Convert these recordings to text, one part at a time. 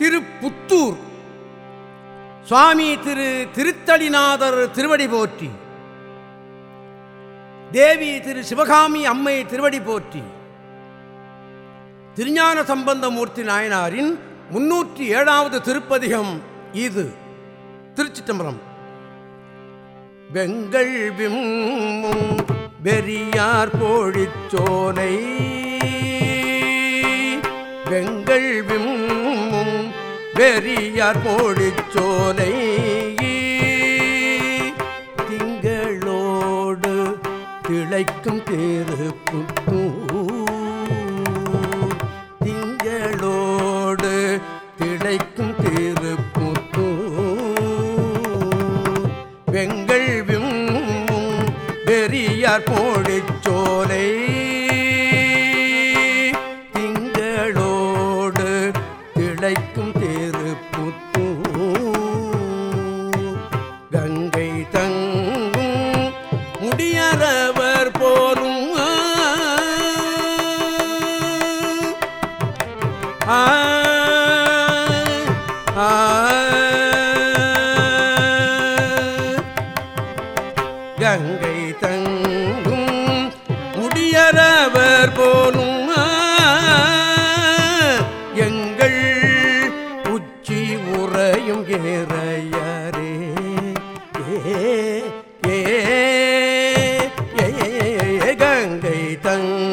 திருப்புத்தூர். சுவாமி திரு திருத்தடிநாதர் திருவடி போற்றி. தேவி திரு சிவகாமி அம்மை திருவடி போற்றி. திருஞான சம்பந்தமூர்த்தி நாயனாரின் முன்னூற்றி ஏழாவது திருப்பதிகம் இது. திருச்சிட்டம்பரம் வெங்கள் விம்மும் வெறியார் வெறியார் போடிச்சோலை திங்களோடு திளைக்கும் திருப்புத்தூர் திங்களோடு திளைக்கும் திருப்புத்தூர் வெங்கள் விம்மும் வெறியார் 灯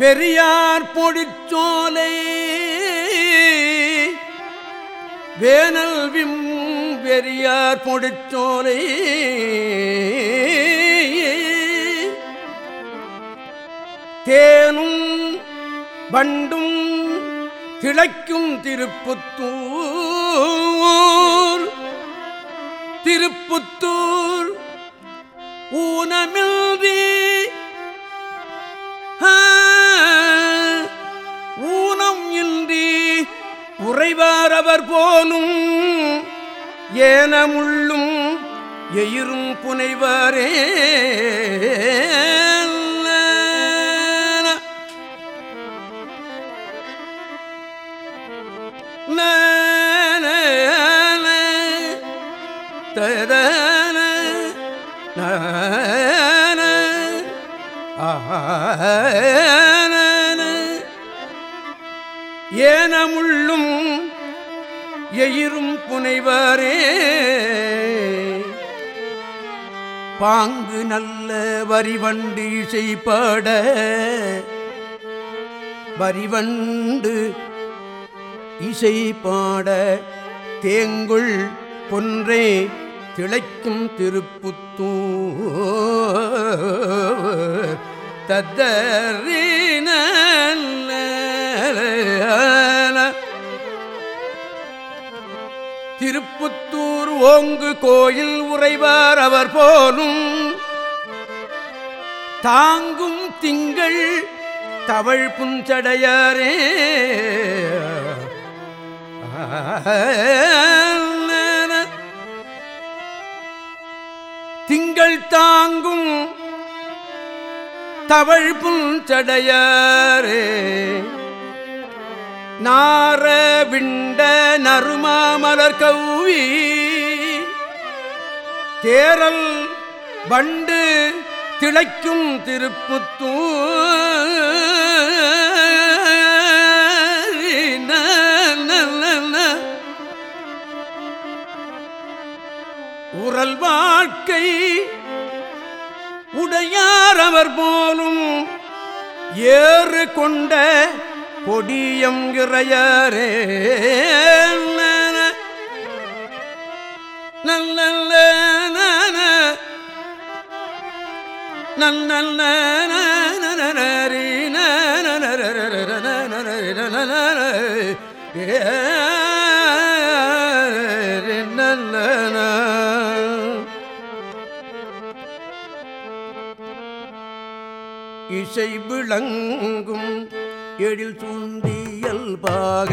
வெறியார் பொடிச்சோலை. வேனல் விம் வெறியார் பொடிச்சோலை. தேனும் வண்டும் திளைக்கும் திருப்புத்தூர். திருப்புத்தூர் ஏனமுள்ளும் எயிரும் புனைவாரே. ததன புனைவரே. பாங்கு நல்ல வரிவண்டு இசைப்பாட. வரிவண்டு இசை பாட தேங்குள் பொன்றே திளைக்கும் திருப்புத்தூர். தத்தரீன திருப்புத்தூர் ஓங்கு கோயில் உறைவார் அவர் போலும். தாங்கும் திங்கள் தவழ் புஞ்சடையாரே திங்கள் தாங்கும் தவழ் புஞ்சடையாரே நார விண்ட நறுமாமலர் கௌவி தேரல் வண்டு திளைக்கும் திருப்புத்தூ உரல் வாழ்க்கை உடையார் அவர் போலும் ஏறு கொண்ட கொடியம் இறையரே. நல்ல நல்ல இசை விளங்கும் எழில் சூண்டியல்பாக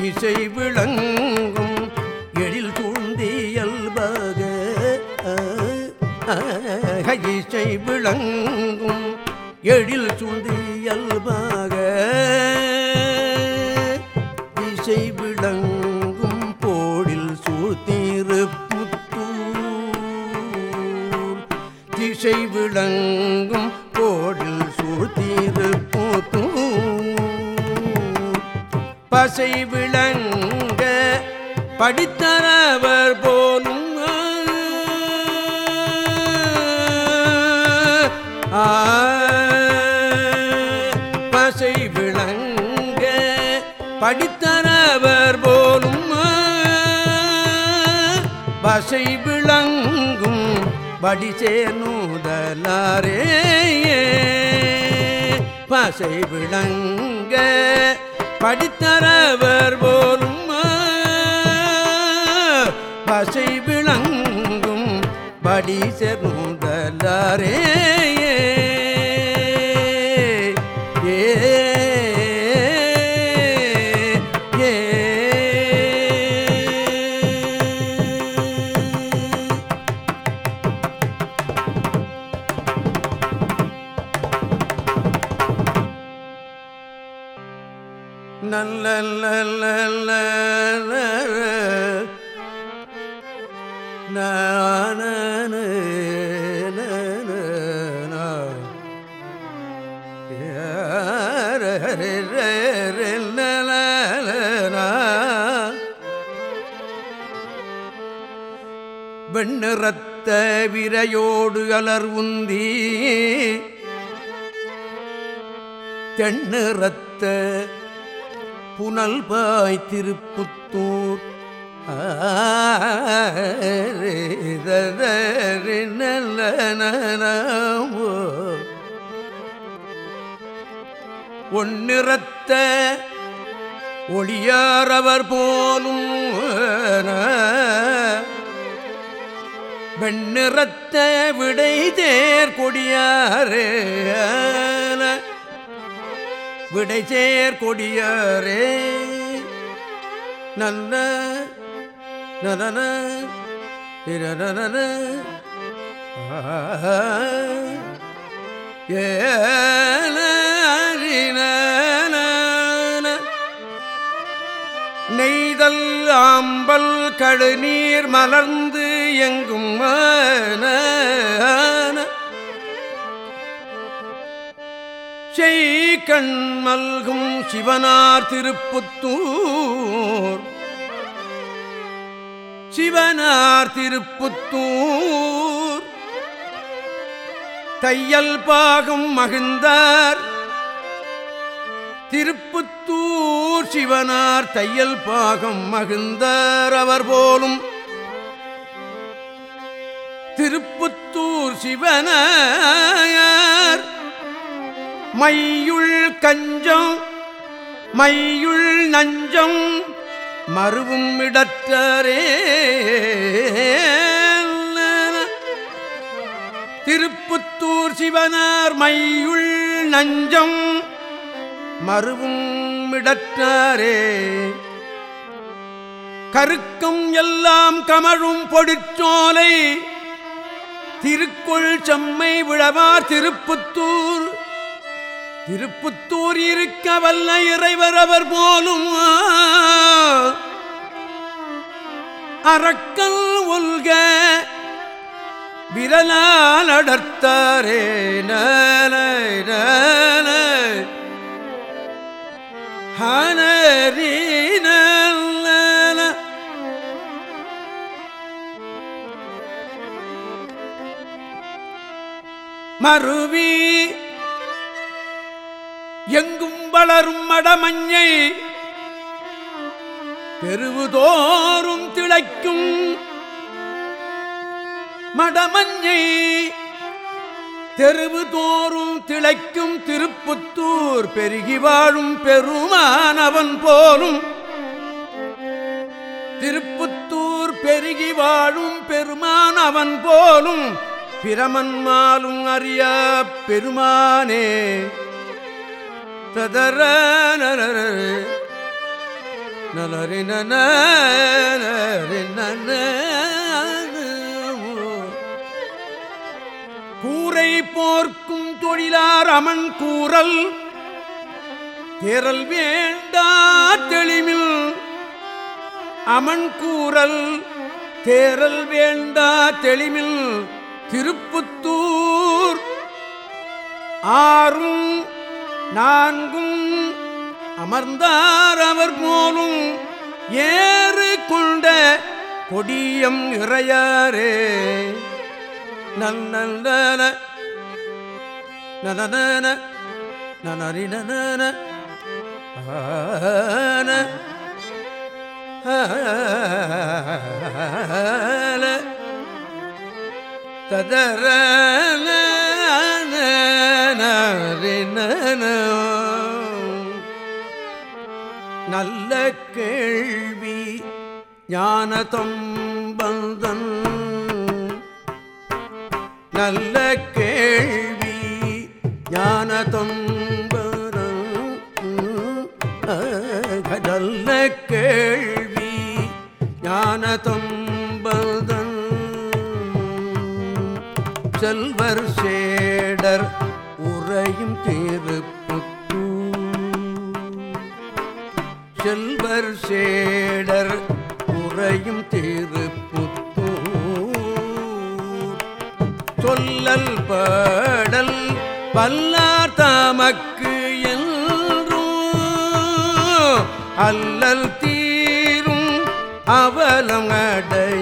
இசை விளங்கும் எழில் சூண்டியல்பாக இசை விளங்கும் எழில் சூண்டியல்பாக பசை விளங்க படித்தரவர் போலும் ஆ, பசை விளங்க படித்தரவர் போலும் பசை விளங்கும் படி சேர்நூதலாரே பசை விளங்க படித்தரவர் போலும் பசை விளங்கும் படி சேர்நூதலாரே நல்ல நல்ல வெண்ணிறத்த விரையோடு அலர் உந்தி தென்னிறத்த புனல் பாய் திருப்புத்தூர். ஒன்னிறத்த ஒளியாரவர் போலும் வெண்ணிறத்த விடை தேர் கொடியாரே விடை சேர் கொடியாரே. நல்ல நலன இரநன நெய்தல் ஆம்பல் கடுநீர் மலர்ந்து எங்கும் மன கண் மல்கும் சிவனார் திருப்புத்தூர். சிவனார் திருப்புத்தூர். தையல் பாகம் மகிழ்ந்தார். திருப்புத்தூர் சிவனார் தையல் பாகம் மகிழ்ந்தார். அவர் போலும் திருப்புத்தூர் சிவனார். மையுள் கஞ்சம் மையுள் நஞ்சம் மறுவும் இடற்றரே. திருப்புத்தூர் சிவனார் மையுள் நஞ்சம் மறுவும் இடற்றாரே. கருக்கும் எல்லாம் கமழும் பொடிச்சோலை திருக்குள் செம்மை விழவார் திருப்புத்தூர். திருப்புத்தூர் இருக்க வல்ல இறைவர் அவர் போலும் அறக்கல் ஒல்க விரலால் அடர்த்தாரே. நல நல மருவி எங்கும் வளரும் மடமஞ்சை தெருவுதோறும் திளைக்கும் மடமஞ்சை தெருவு தோறும் திளைக்கும் திருப்புத்தூர் பெருகி வாழும் பெருமானவன் போலும் திருப்புத்தூர் பெருகி வாழும் பெருமானவன் போலும் பிரமன்மாலும் அறிய பெருமானே. ததர நலரி நன கூரை போர்க்கும் தொழிலார் அமன் கூறல் தேரல் வேண்டா தெளிமில். அமன் கூறல் தேரல் வேண்டா தெளிமில். திருப்புத்தூர் ஆறும் நான்கும் அமர்ந்தார் அவர் போலும் ஏறு கொண்ட கொடியம் இறையாரே நல்ல நன நனரி நன ஆன நல்ல கேள்வி ஞானதம் பந்தன் நல்ல கேள்வி ஞானதம் நல்ல கேள்வி ஞானதம் பந்தன் செல்வர் சேடர் உறையும் திருப்புத்தூர் செல்வர் சேடர் உறையும் திருப்புத்தூர் சொல்லல் பாடல் பல்லார் தமக்கு என்றும் அல்லல் தீரும் அவலம் அடை